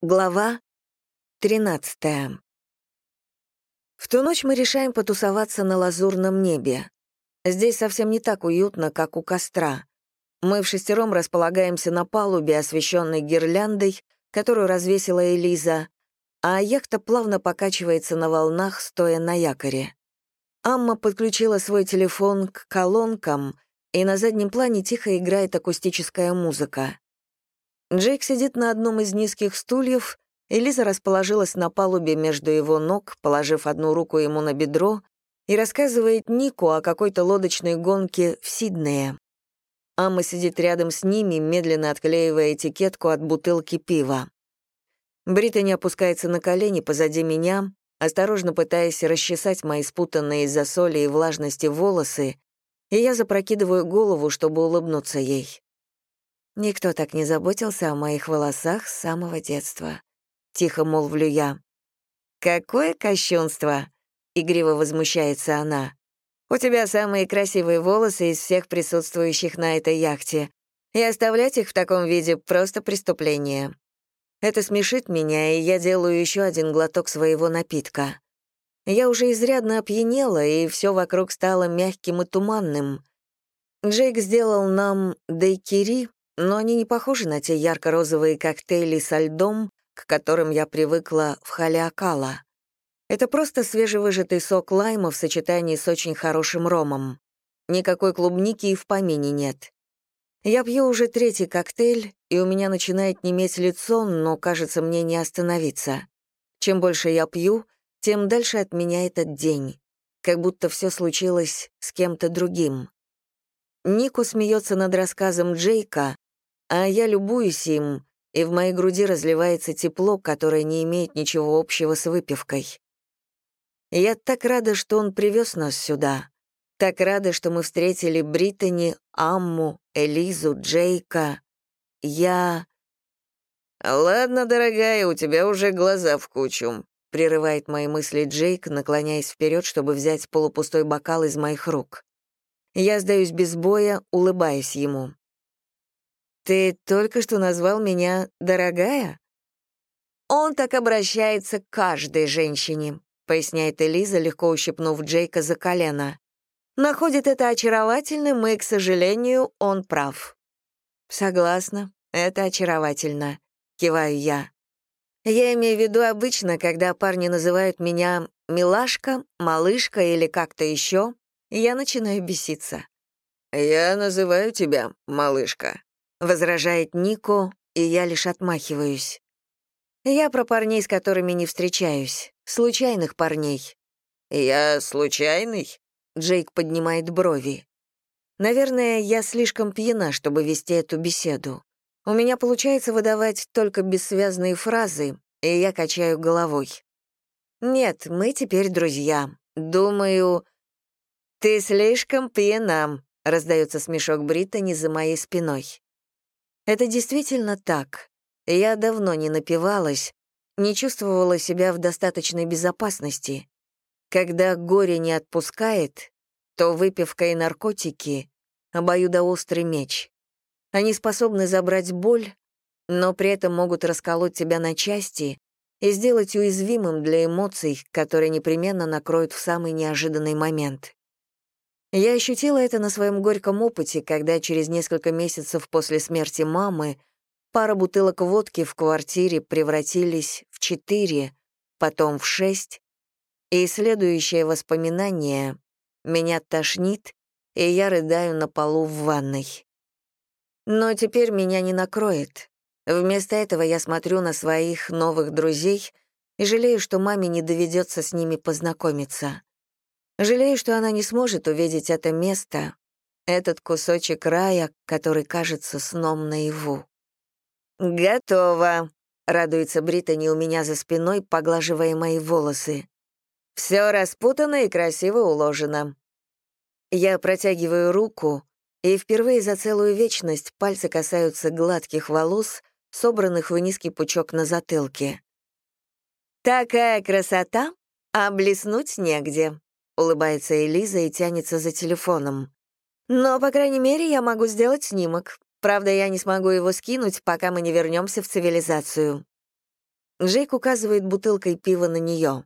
Глава 13 В ту ночь мы решаем потусоваться на лазурном небе. Здесь совсем не так уютно, как у костра. Мы в шестером располагаемся на палубе, освещенной гирляндой, которую развесила Элиза, а яхта плавно покачивается на волнах, стоя на якоре. Амма подключила свой телефон к колонкам, и на заднем плане тихо играет акустическая музыка. Джейк сидит на одном из низких стульев, и Лиза расположилась на палубе между его ног, положив одну руку ему на бедро, и рассказывает Нику о какой-то лодочной гонке в Сиднее. Амма сидит рядом с ними, медленно отклеивая этикетку от бутылки пива. Британи опускается на колени позади меня, осторожно пытаясь расчесать мои спутанные из-за соли и влажности волосы, и я запрокидываю голову, чтобы улыбнуться ей. Никто так не заботился о моих волосах с самого детства. Тихо молвлю я. «Какое кощунство!» — игриво возмущается она. «У тебя самые красивые волосы из всех присутствующих на этой яхте, и оставлять их в таком виде — просто преступление». Это смешит меня, и я делаю еще один глоток своего напитка. Я уже изрядно опьянела, и все вокруг стало мягким и туманным. Джейк сделал нам дейкири, но они не похожи на те ярко-розовые коктейли со льдом, к которым я привыкла в Халиакала. Это просто свежевыжатый сок лайма в сочетании с очень хорошим ромом. Никакой клубники и в помине нет. Я пью уже третий коктейль, и у меня начинает неметь лицо, но, кажется, мне не остановиться. Чем больше я пью, тем дальше от меня этот день. Как будто все случилось с кем-то другим. Нику смеется над рассказом Джейка, а я любуюсь им, и в моей груди разливается тепло, которое не имеет ничего общего с выпивкой. Я так рада, что он привез нас сюда. Так рада, что мы встретили Британи, Амму, Элизу, Джейка. Я... «Ладно, дорогая, у тебя уже глаза в кучу», — прерывает мои мысли Джейк, наклоняясь вперед, чтобы взять полупустой бокал из моих рук. Я сдаюсь без боя, улыбаясь ему. «Ты только что назвал меня «дорогая»?» «Он так обращается к каждой женщине», — поясняет Элиза, легко ущипнув Джейка за колено. «Находит это очаровательным, и, к сожалению, он прав». «Согласна, это очаровательно», — киваю я. Я имею в виду обычно, когда парни называют меня «милашка», «малышка» или как-то еще, я начинаю беситься. «Я называю тебя малышка», — возражает Нико, и я лишь отмахиваюсь. Я про парней, с которыми не встречаюсь. Случайных парней. «Я случайный?» — Джейк поднимает брови. Наверное, я слишком пьяна, чтобы вести эту беседу. У меня получается выдавать только бессвязные фразы, и я качаю головой. «Нет, мы теперь друзья. Думаю...» «Ты слишком пьяна», — раздается смешок Бриттани за моей спиной. Это действительно так. Я давно не напивалась, не чувствовала себя в достаточной безопасности. Когда горе не отпускает, то выпивка и наркотики — обоюдоострый меч. Они способны забрать боль, но при этом могут расколоть тебя на части и сделать уязвимым для эмоций, которые непременно накроют в самый неожиданный момент. Я ощутила это на своем горьком опыте, когда через несколько месяцев после смерти мамы пара бутылок водки в квартире превратились в четыре, потом в шесть, и следующее воспоминание меня тошнит, и я рыдаю на полу в ванной. Но теперь меня не накроет. Вместо этого я смотрю на своих новых друзей и жалею, что маме не доведется с ними познакомиться. Жалею, что она не сможет увидеть это место, этот кусочек рая, который кажется сном наяву. «Готово», — радуется Британи у меня за спиной, поглаживая мои волосы. Все распутано и красиво уложено». Я протягиваю руку, и впервые за целую вечность пальцы касаются гладких волос, собранных в низкий пучок на затылке. «Такая красота, а блеснуть негде», улыбается Элиза и тянется за телефоном. Но, по крайней мере, я могу сделать снимок. Правда, я не смогу его скинуть, пока мы не вернемся в цивилизацию. Джейк указывает бутылкой пива на нее.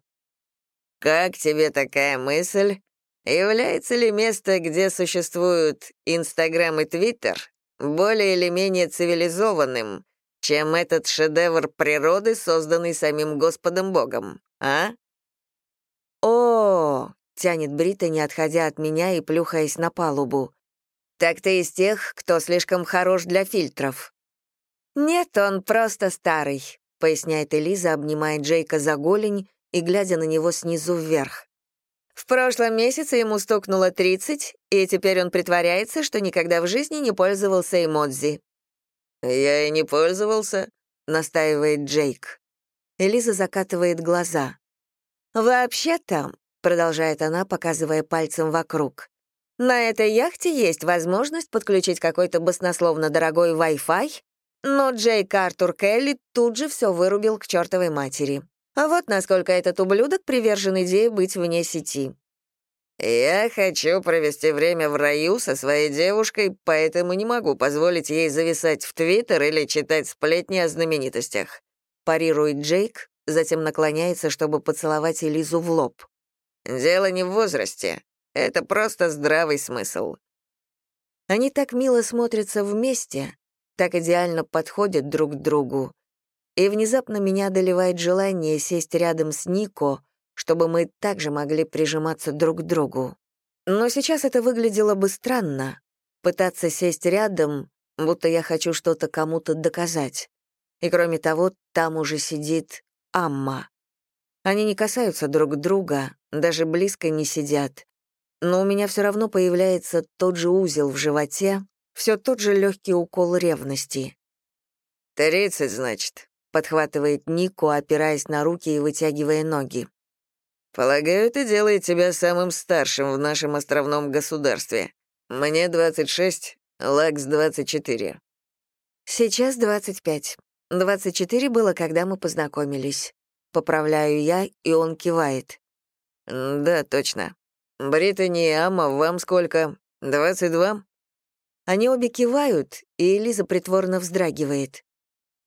«Как тебе такая мысль? Является ли место, где существуют Инстаграм и Твиттер, более или менее цивилизованным, чем этот шедевр природы, созданный самим Господом Богом, а?» Тянет Брита, не отходя от меня и плюхаясь на палубу. «Так ты из тех, кто слишком хорош для фильтров». «Нет, он просто старый», — поясняет Элиза, обнимая Джейка за голень и глядя на него снизу вверх. В прошлом месяце ему стукнуло 30, и теперь он притворяется, что никогда в жизни не пользовался эмодзи. «Я и не пользовался», — настаивает Джейк. Элиза закатывает глаза. «Вообще-то», — продолжает она, показывая пальцем вокруг, «на этой яхте есть возможность подключить какой-то баснословно дорогой Wi-Fi, но Джейк Артур Келли тут же все вырубил к чертовой матери. А вот насколько этот ублюдок привержен идее быть вне сети. «Я хочу провести время в раю со своей девушкой, поэтому не могу позволить ей зависать в Твиттер или читать сплетни о знаменитостях», парирует Джейк, затем наклоняется, чтобы поцеловать Элизу в лоб. «Дело не в возрасте. Это просто здравый смысл». Они так мило смотрятся вместе, так идеально подходят друг к другу. И внезапно меня одолевает желание сесть рядом с Нико, чтобы мы также могли прижиматься друг к другу. Но сейчас это выглядело бы странно — пытаться сесть рядом, будто я хочу что-то кому-то доказать. И кроме того, там уже сидит Амма. Они не касаются друг друга, даже близко не сидят. Но у меня все равно появляется тот же узел в животе, все тот же легкий укол ревности. «Тридцать, значит», — подхватывает Нико, опираясь на руки и вытягивая ноги. «Полагаю, это делает тебя самым старшим в нашем островном государстве. Мне 26, Лакс 24». «Сейчас 25. 24 было, когда мы познакомились. Поправляю я, и он кивает. «Да, точно. Британи и Ама, вам сколько? 22?» Они обе кивают, и Элиза притворно вздрагивает.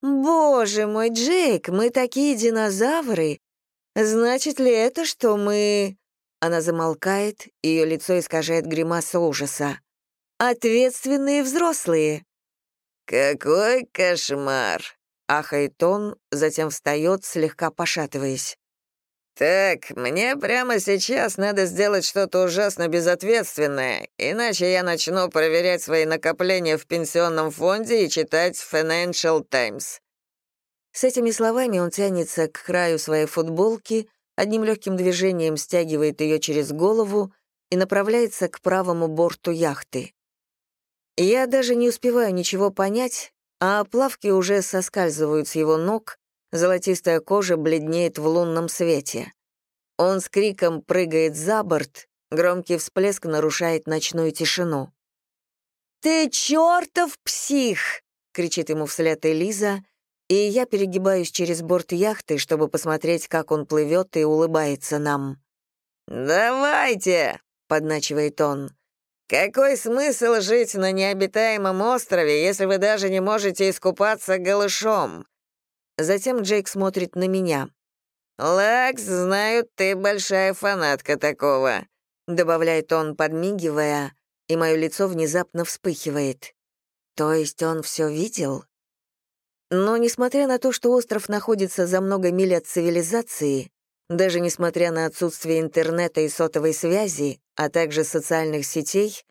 «Боже мой, Джейк, мы такие динозавры! Значит ли это, что мы...» Она замолкает, ее лицо искажает гримаса ужаса. «Ответственные взрослые!» «Какой кошмар!» — ахает он, затем встает, слегка пошатываясь. «Так, мне прямо сейчас надо сделать что-то ужасно безответственное, иначе я начну проверять свои накопления в пенсионном фонде и читать Financial Times». С этими словами он тянется к краю своей футболки, одним легким движением стягивает ее через голову и направляется к правому борту яхты. Я даже не успеваю ничего понять, а плавки уже соскальзывают с его ног, золотистая кожа бледнеет в лунном свете. Он с криком прыгает за борт, громкий всплеск нарушает ночную тишину. «Ты чертов псих!» — кричит ему вслед Элиза, и я перегибаюсь через борт яхты, чтобы посмотреть, как он плывет и улыбается нам. «Давайте!» — подначивает он. «Какой смысл жить на необитаемом острове, если вы даже не можете искупаться голышом?» Затем Джейк смотрит на меня. «Лакс, знаю, ты большая фанатка такого», — добавляет он, подмигивая, и мое лицо внезапно вспыхивает. То есть он все видел? Но, несмотря на то, что остров находится за много миль от цивилизации, даже несмотря на отсутствие интернета и сотовой связи, а также социальных сетей,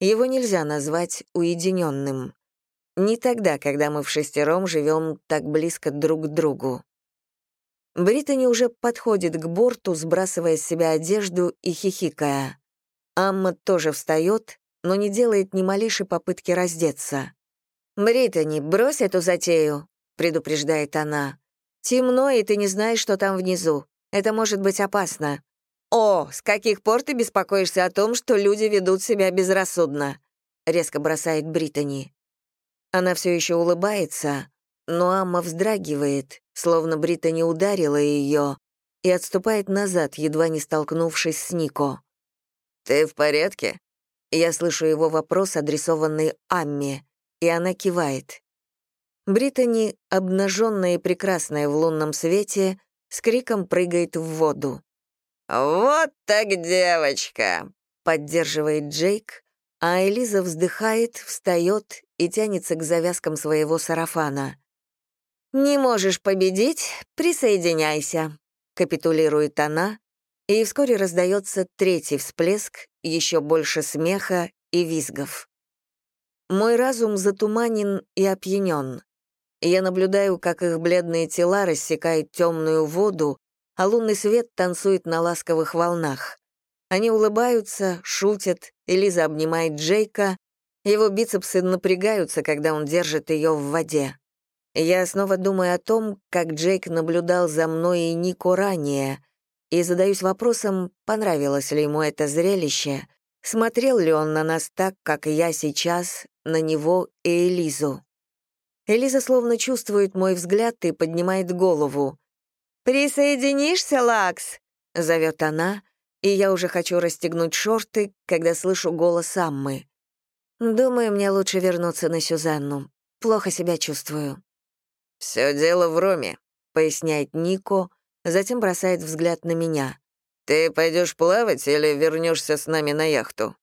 его нельзя назвать уединенным. Не тогда, когда мы в шестером живем так близко друг к другу. Британи уже подходит к борту, сбрасывая с себя одежду и хихикая. Амма тоже встает, но не делает ни малейшей попытки раздеться. «Британи, брось эту затею», — предупреждает она. «Темно, и ты не знаешь, что там внизу. Это может быть опасно. О, с каких пор ты беспокоишься о том, что люди ведут себя безрассудно?» — резко бросает Британи. Она все еще улыбается, но Амма вздрагивает, словно Британи ударила ее, и отступает назад, едва не столкнувшись с Нико. «Ты в порядке?» Я слышу его вопрос, адресованный Амме, и она кивает. Британи, обнаженная и прекрасная в лунном свете, с криком прыгает в воду. «Вот так девочка!» — поддерживает Джейк, а Элиза вздыхает, встает и тянется к завязкам своего сарафана. «Не можешь победить? Присоединяйся», — капитулирует она, и вскоре раздается третий всплеск, еще больше смеха и визгов. Мой разум затуманен и опьянен. Я наблюдаю, как их бледные тела рассекают темную воду, а лунный свет танцует на ласковых волнах. Они улыбаются, шутят, Элиза обнимает Джейка, его бицепсы напрягаются, когда он держит ее в воде. Я снова думаю о том, как Джейк наблюдал за мной и Нико ранее, и задаюсь вопросом, понравилось ли ему это зрелище, смотрел ли он на нас так, как я сейчас, на него и Элизу. Элиза словно чувствует мой взгляд и поднимает голову. «Присоединишься, Лакс?» — зовет она, и я уже хочу расстегнуть шорты, когда слышу голос Аммы. Думаю, мне лучше вернуться на Сюзанну. Плохо себя чувствую. «Все дело в Роме», — поясняет Нико, затем бросает взгляд на меня. «Ты пойдешь плавать или вернешься с нами на яхту?»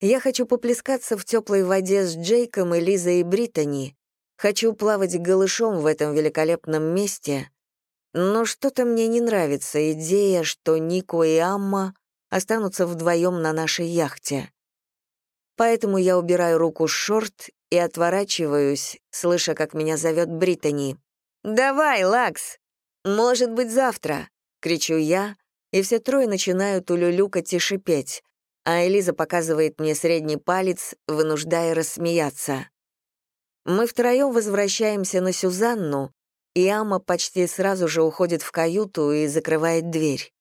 Я хочу поплескаться в теплой воде с Джейком, Элизой и Британи. Хочу плавать голышом в этом великолепном месте, но что-то мне не нравится идея, что Нико и Амма останутся вдвоем на нашей яхте. Поэтому я убираю руку с шорт и отворачиваюсь, слыша, как меня зовет Британи. «Давай, Лакс! Может быть, завтра!» — кричу я, и все трое начинают улюлюкать и шипеть, а Элиза показывает мне средний палец, вынуждая рассмеяться. Мы втроем возвращаемся на Сюзанну, и Ама почти сразу же уходит в каюту и закрывает дверь.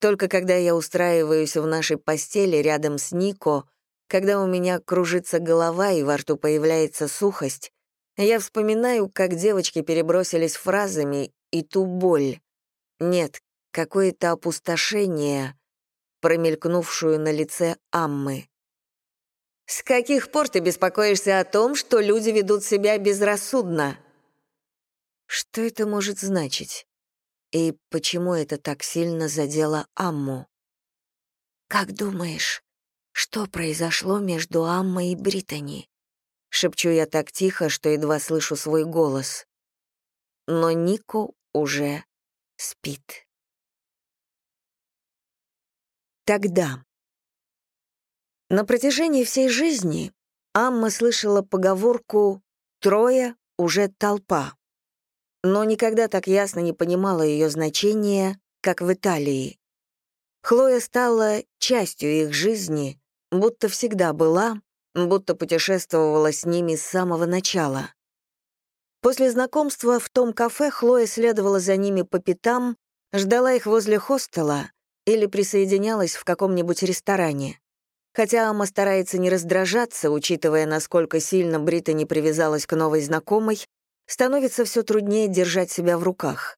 Только когда я устраиваюсь в нашей постели рядом с Нико, когда у меня кружится голова и во рту появляется сухость, я вспоминаю, как девочки перебросились фразами и ту боль. Нет, какое-то опустошение, промелькнувшую на лице Аммы. «С каких пор ты беспокоишься о том, что люди ведут себя безрассудно?» Что это может значить? И почему это так сильно задело Амму? «Как думаешь, что произошло между Аммой и Британи?» Шепчу я так тихо, что едва слышу свой голос. Но Нико уже спит. Тогда. На протяжении всей жизни Амма слышала поговорку «трое уже толпа» но никогда так ясно не понимала ее значения, как в Италии. Хлоя стала частью их жизни, будто всегда была, будто путешествовала с ними с самого начала. После знакомства в том кафе Хлоя следовала за ними по пятам, ждала их возле хостела или присоединялась в каком-нибудь ресторане. Хотя Ама старается не раздражаться, учитывая, насколько сильно Бриттани привязалась к новой знакомой, становится все труднее держать себя в руках.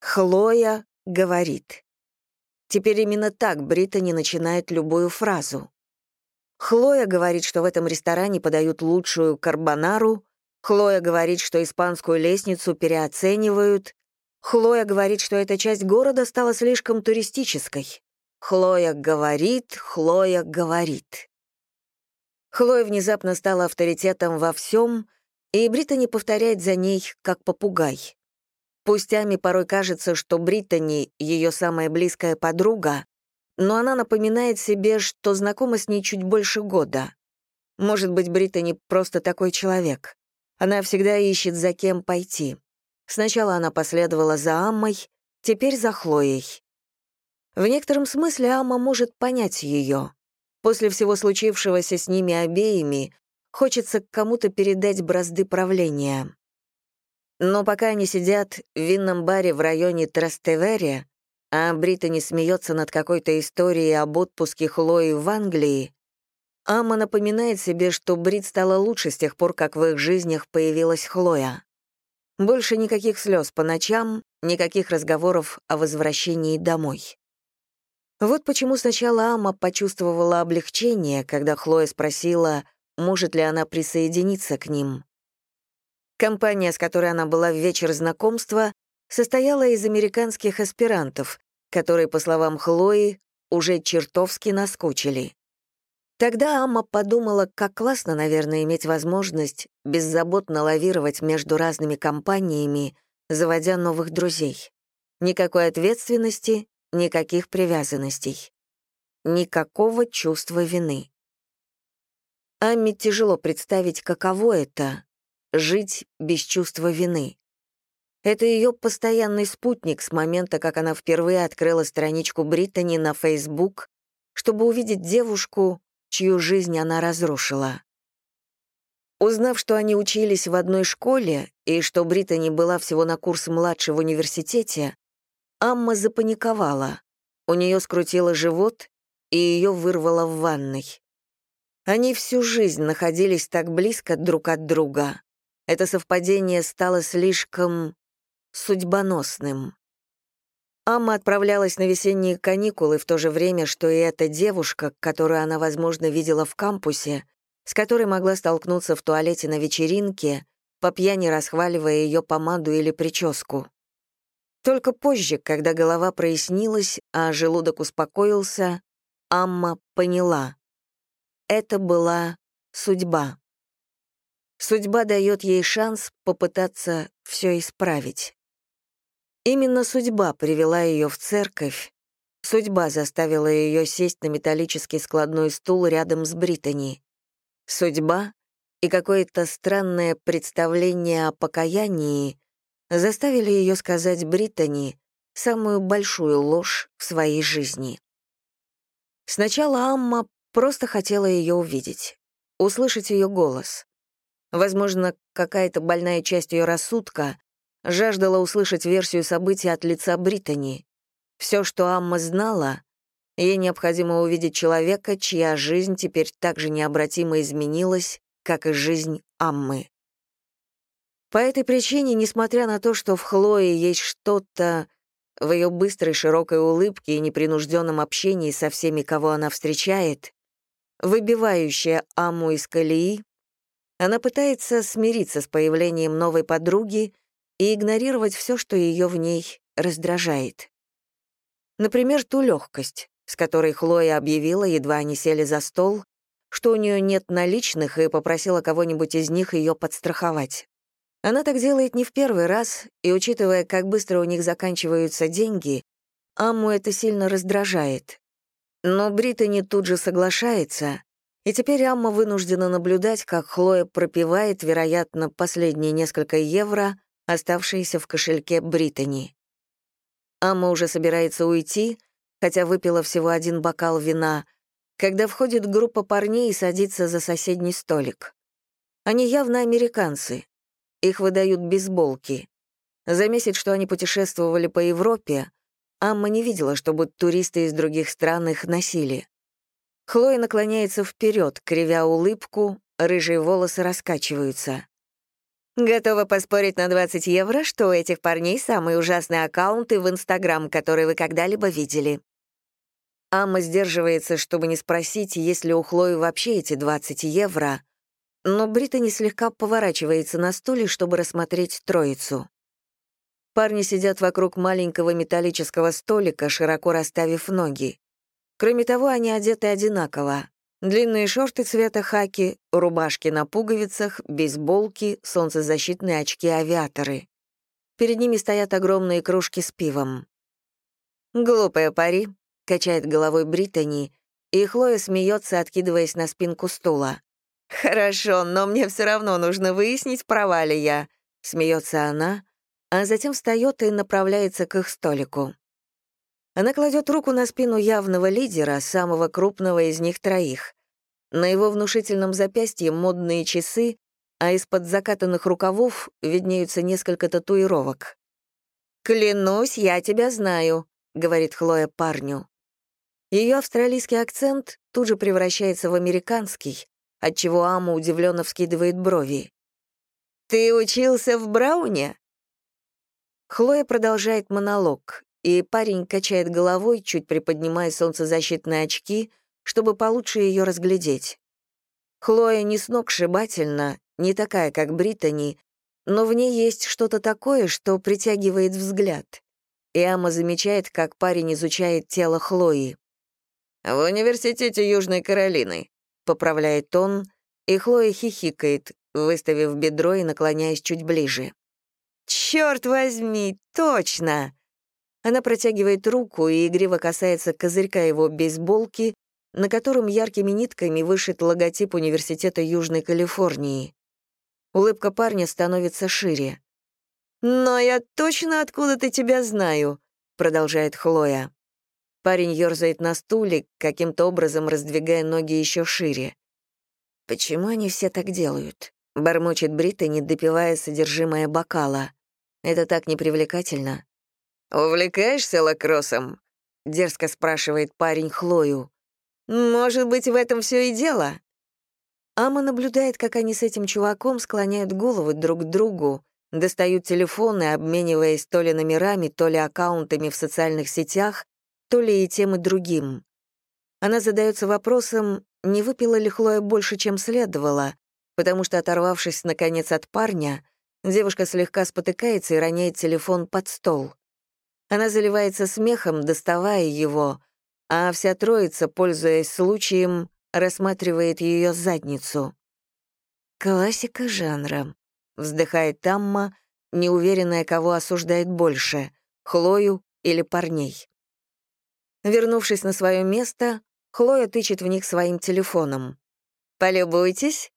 Хлоя говорит. Теперь именно так Британи начинает любую фразу. Хлоя говорит, что в этом ресторане подают лучшую карбонару, Хлоя говорит, что испанскую лестницу переоценивают, Хлоя говорит, что эта часть города стала слишком туристической. Хлоя говорит, Хлоя говорит. Хлоя внезапно стала авторитетом во всем, и Британи повторяет за ней, как попугай. Пусть Ами порой кажется, что Британи — ее самая близкая подруга, но она напоминает себе, что знакома с ней чуть больше года. Может быть, Британи просто такой человек. Она всегда ищет, за кем пойти. Сначала она последовала за Аммой, теперь за Хлоей. В некотором смысле Амма может понять ее. После всего случившегося с ними обеими, Хочется кому-то передать бразды правления. Но пока они сидят в винном баре в районе Трастевере, а Британи смеется над какой-то историей об отпуске Хлои в Англии, Ама напоминает себе, что Брит стала лучше с тех пор, как в их жизнях появилась Хлоя. Больше никаких слез по ночам, никаких разговоров о возвращении домой. Вот почему сначала Ама почувствовала облегчение, когда Хлоя спросила, может ли она присоединиться к ним. Компания, с которой она была в вечер знакомства, состояла из американских аспирантов, которые, по словам Хлои, уже чертовски наскучили. Тогда Амма подумала, как классно, наверное, иметь возможность беззаботно лавировать между разными компаниями, заводя новых друзей. Никакой ответственности, никаких привязанностей. Никакого чувства вины. Амме тяжело представить, каково это — жить без чувства вины. Это ее постоянный спутник с момента, как она впервые открыла страничку Британи на Facebook, чтобы увидеть девушку, чью жизнь она разрушила. Узнав, что они учились в одной школе и что Британи была всего на курс младше в университете, Амма запаниковала. У нее скрутило живот, и ее вырвало в ванной. Они всю жизнь находились так близко друг от друга. Это совпадение стало слишком судьбоносным. Амма отправлялась на весенние каникулы в то же время, что и эта девушка, которую она, возможно, видела в кампусе, с которой могла столкнуться в туалете на вечеринке, по пьяни расхваливая ее помаду или прическу. Только позже, когда голова прояснилась, а желудок успокоился, Амма поняла. Это была судьба. Судьба дает ей шанс попытаться все исправить. Именно судьба привела ее в церковь, судьба заставила ее сесть на металлический складной стул рядом с Британи. Судьба и какое-то странное представление о покаянии заставили ее сказать Британи самую большую ложь в своей жизни. Сначала Амма просто хотела ее увидеть, услышать ее голос. Возможно, какая-то больная часть ее рассудка жаждала услышать версию событий от лица Британи. Все, что Амма знала, ей необходимо увидеть человека, чья жизнь теперь так же необратимо изменилась, как и жизнь Аммы. По этой причине, несмотря на то, что в Хлое есть что-то в ее быстрой широкой улыбке и непринужденном общении со всеми, кого она встречает, выбивающее Амму из колеи, она пытается смириться с появлением новой подруги и игнорировать все, что ее в ней раздражает. Например, ту легкость, с которой Хлоя объявила, едва они сели за стол, что у нее нет наличных и попросила кого-нибудь из них ее подстраховать. Она так делает не в первый раз, и, учитывая, как быстро у них заканчиваются деньги, Амму это сильно раздражает. Но Британи тут же соглашается, и теперь Амма вынуждена наблюдать, как Хлоя пропивает, вероятно, последние несколько евро, оставшиеся в кошельке Британи. Амма уже собирается уйти, хотя выпила всего один бокал вина, когда входит группа парней и садится за соседний столик. Они явно американцы. Их выдают бейсболки. За месяц, что они путешествовали по Европе, Амма не видела, чтобы туристы из других стран их носили. Хлоя наклоняется вперед, кривя улыбку, рыжие волосы раскачиваются. Готова поспорить на 20 евро, что у этих парней самые ужасные аккаунты в Инстаграм, которые вы когда-либо видели. Амма сдерживается, чтобы не спросить, есть ли у Хлои вообще эти 20 евро, но Британи слегка поворачивается на стуле, чтобы рассмотреть троицу. Парни сидят вокруг маленького металлического столика, широко расставив ноги. Кроме того, они одеты одинаково. Длинные шорты цвета хаки, рубашки на пуговицах, бейсболки, солнцезащитные очки-авиаторы. Перед ними стоят огромные кружки с пивом. «Глупая пари», — качает головой Британи, и Хлоя смеется, откидываясь на спинку стула. «Хорошо, но мне все равно нужно выяснить, права ли я», — смеется она, а затем встает и направляется к их столику. Она кладет руку на спину явного лидера, самого крупного из них троих. На его внушительном запястье модные часы, а из-под закатанных рукавов виднеются несколько татуировок. «Клянусь, я тебя знаю», — говорит Хлоя парню. Ее австралийский акцент тут же превращается в американский, отчего Ама удивленно вскидывает брови. «Ты учился в Брауне?» Хлоя продолжает монолог, и парень качает головой, чуть приподнимая солнцезащитные очки, чтобы получше ее разглядеть. Хлоя не сногсшибательна, не такая, как Британи, но в ней есть что-то такое, что притягивает взгляд. И Ама замечает, как парень изучает тело Хлои. «В университете Южной Каролины», — поправляет он, и Хлоя хихикает, выставив бедро и наклоняясь чуть ближе. «Чёрт возьми, точно!» Она протягивает руку и игриво касается козырька его бейсболки, на котором яркими нитками вышит логотип Университета Южной Калифорнии. Улыбка парня становится шире. «Но я точно откуда-то тебя знаю», — продолжает Хлоя. Парень ерзает на стуле, каким-то образом раздвигая ноги еще шире. «Почему они все так делают?» — бормочет Бриттани, допивая содержимое бокала. «Это так непривлекательно». «Увлекаешься лакроссом?» — дерзко спрашивает парень Хлою. «Может быть, в этом все и дело?» Ама наблюдает, как они с этим чуваком склоняют головы друг к другу, достают телефоны, обмениваясь то ли номерами, то ли аккаунтами в социальных сетях, то ли и тем и другим. Она задается вопросом, не выпила ли Хлоя больше, чем следовало, потому что, оторвавшись, наконец, от парня, девушка слегка спотыкается и роняет телефон под стол. Она заливается смехом, доставая его, а вся троица, пользуясь случаем, рассматривает ее задницу. «Классика жанра», — вздыхает Тамма, неуверенная, кого осуждает больше — Хлою или парней. Вернувшись на свое место, Хлоя тычет в них своим телефоном. «Полюбуйтесь».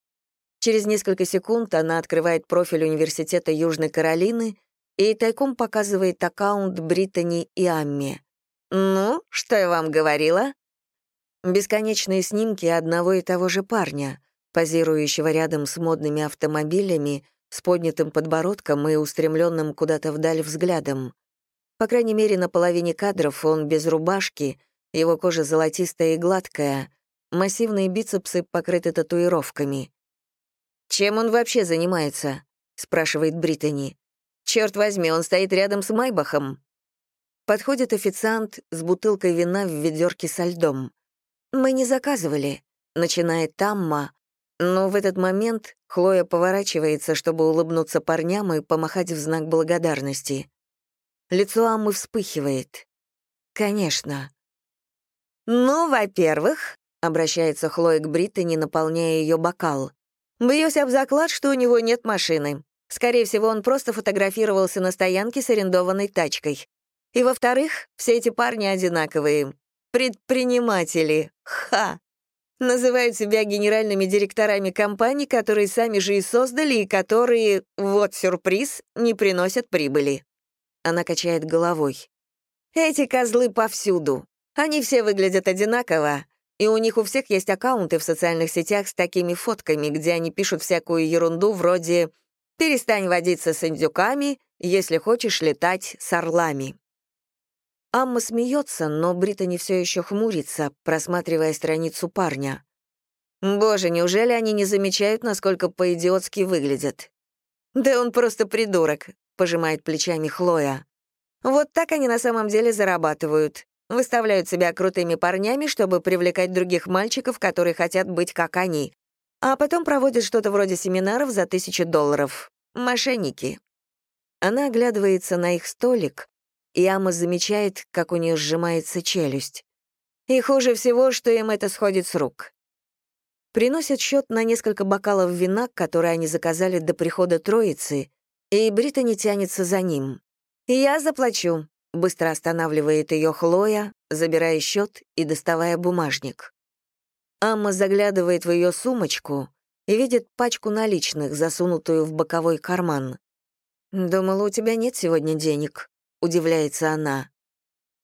Через несколько секунд она открывает профиль Университета Южной Каролины и тайком показывает аккаунт Британи и Амми. «Ну, что я вам говорила?» Бесконечные снимки одного и того же парня, позирующего рядом с модными автомобилями, с поднятым подбородком и устремленным куда-то вдаль взглядом. По крайней мере, на половине кадров он без рубашки, его кожа золотистая и гладкая, массивные бицепсы покрыты татуировками. «Чем он вообще занимается?» — спрашивает Британи. «Черт возьми, он стоит рядом с Майбахом». Подходит официант с бутылкой вина в ведерке со льдом. «Мы не заказывали», — начинает Тамма, но в этот момент Хлоя поворачивается, чтобы улыбнуться парням и помахать в знак благодарности. Лицо Аммы вспыхивает. «Конечно». «Ну, во-первых», — обращается Хлоя к Бриттани, наполняя ее бокал, «бьюсь об заклад, что у него нет машины. Скорее всего, он просто фотографировался на стоянке с арендованной тачкой. И во-вторых, все эти парни одинаковые. Предприниматели. Ха! Называют себя генеральными директорами компаний, которые сами же и создали, и которые, вот сюрприз, не приносят прибыли. Она качает головой. Эти козлы повсюду. Они все выглядят одинаково, и у них у всех есть аккаунты в социальных сетях с такими фотками, где они пишут всякую ерунду вроде «перестань водиться с индюками, если хочешь летать с орлами». Амма смеется, но Британи все еще хмурится, просматривая страницу парня. Боже, неужели они не замечают, насколько по-идиотски выглядят? Да он просто придурок, пожимает плечами Хлоя. Вот так они на самом деле зарабатывают. Выставляют себя крутыми парнями, чтобы привлекать других мальчиков, которые хотят быть как они. А потом проводят что-то вроде семинаров за тысячу долларов. Мошенники. Она оглядывается на их столик, и Ама замечает, как у нее сжимается челюсть. И хуже всего, что им это сходит с рук. Приносят счет на несколько бокалов вина, которые они заказали до прихода троицы, и Британи тянется за ним. «Я заплачу», — быстро останавливает ее Хлоя, забирая счет и доставая бумажник. Амма заглядывает в ее сумочку и видит пачку наличных, засунутую в боковой карман. «Думала, у тебя нет сегодня денег», удивляется она.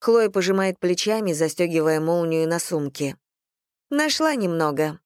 Хлоя пожимает плечами, застегивая молнию на сумке. Нашла немного.